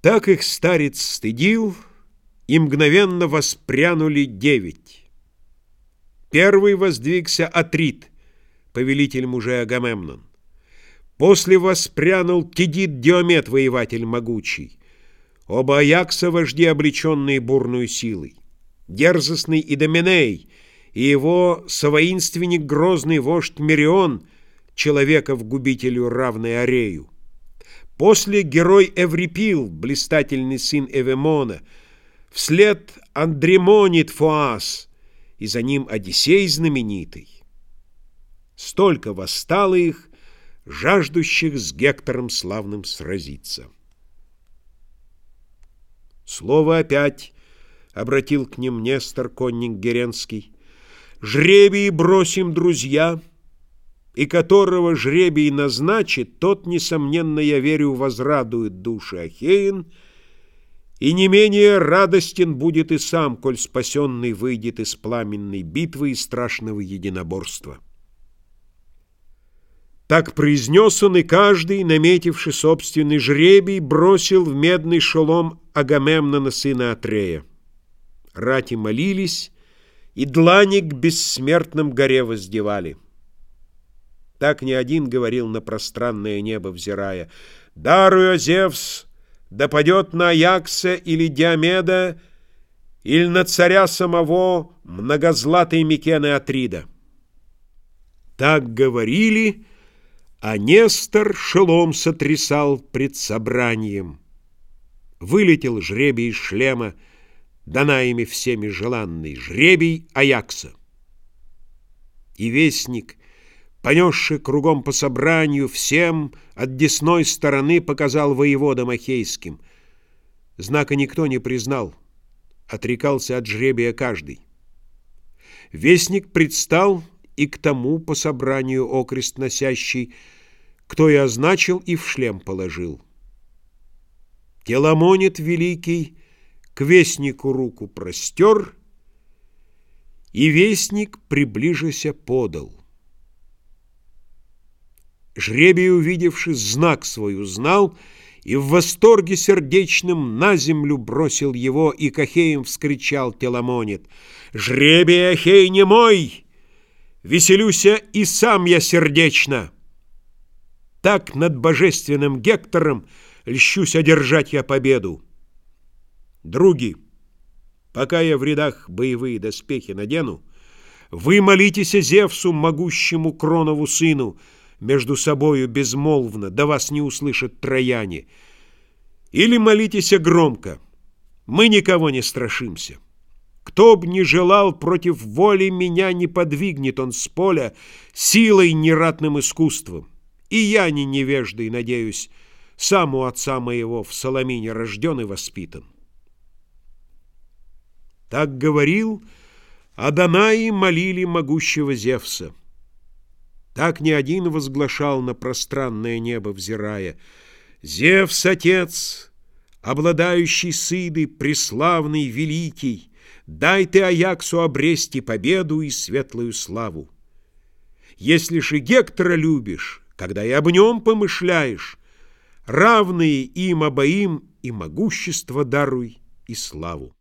Так их старец стыдил, и мгновенно воспрянули девять. Первый воздвигся Атрит, повелитель мужей Агамемнон. После воспрянул Тедит Диомет, воеватель могучий. Оба Аякса вожди, облеченные бурную силой. Дерзостный Идоменей и его совоинственник грозный вождь Мерион, человеков губителю равный Арею. После герой Эврипил, блистательный сын Эвемона, вслед Андремонит Фоас, и за ним Одиссей знаменитый. Столько восстало их, жаждущих с Гектором славным сразиться. Слово опять обратил к ним Нестор, конник Геренский. «Жребий бросим, друзья!» И которого жребий назначит, тот, несомненно, я верю, возрадует души Ахеин, и не менее радостен будет и сам, коль спасенный выйдет из пламенной битвы и страшного единоборства. Так произнес он, и каждый, наметивший собственный жребий, бросил в медный шелом Агамемнона, сына Атрея. Рати молились, и длани к бессмертным горе воздевали. Так не один говорил на пространное небо, взирая. «Даруя, Зевс, да падет на Аякса или Диомеда, или на царя самого многозлатой Микены Атрида». Так говорили, а Нестор шелом сотрясал пред собранием. Вылетел жребий из шлема, дана ими всеми желанный, жребий Аякса. И вестник — понесший кругом по собранию, всем от десной стороны показал воеводам Ахейским. Знака никто не признал, отрекался от жребия каждый. Вестник предстал и к тому по собранию окрест носящий, кто и означил, и в шлем положил. Теламонит великий к вестнику руку простер, и вестник, приближися, подал. Жребий, увидевший, знак свой узнал И в восторге сердечным на землю бросил его, И к Ахеям вскричал Теламонит, «Жребий, Ахей, не мой! Веселюся и сам я сердечно!» Так над божественным Гектором Льщусь одержать я победу. Други, пока я в рядах боевые доспехи надену, Вы молитесь Зевсу, могущему Кронову сыну, между собою безмолвно, да вас не услышат трояне. Или молитесь громко, мы никого не страшимся. Кто б не желал против воли меня, не подвигнет он с поля силой нератным искусством. И я не невеждой, надеюсь, сам у отца моего в Соломине рожден и воспитан. Так говорил, а Данаи молили могущего Зевса. Так ни один возглашал на пространное небо, взирая. «Зевс, отец, обладающий сыдой, преславный, великий, дай ты Аяксу обрести победу и светлую славу. Если же Гектора любишь, когда и об нем помышляешь, равные им обоим и могущество даруй, и славу.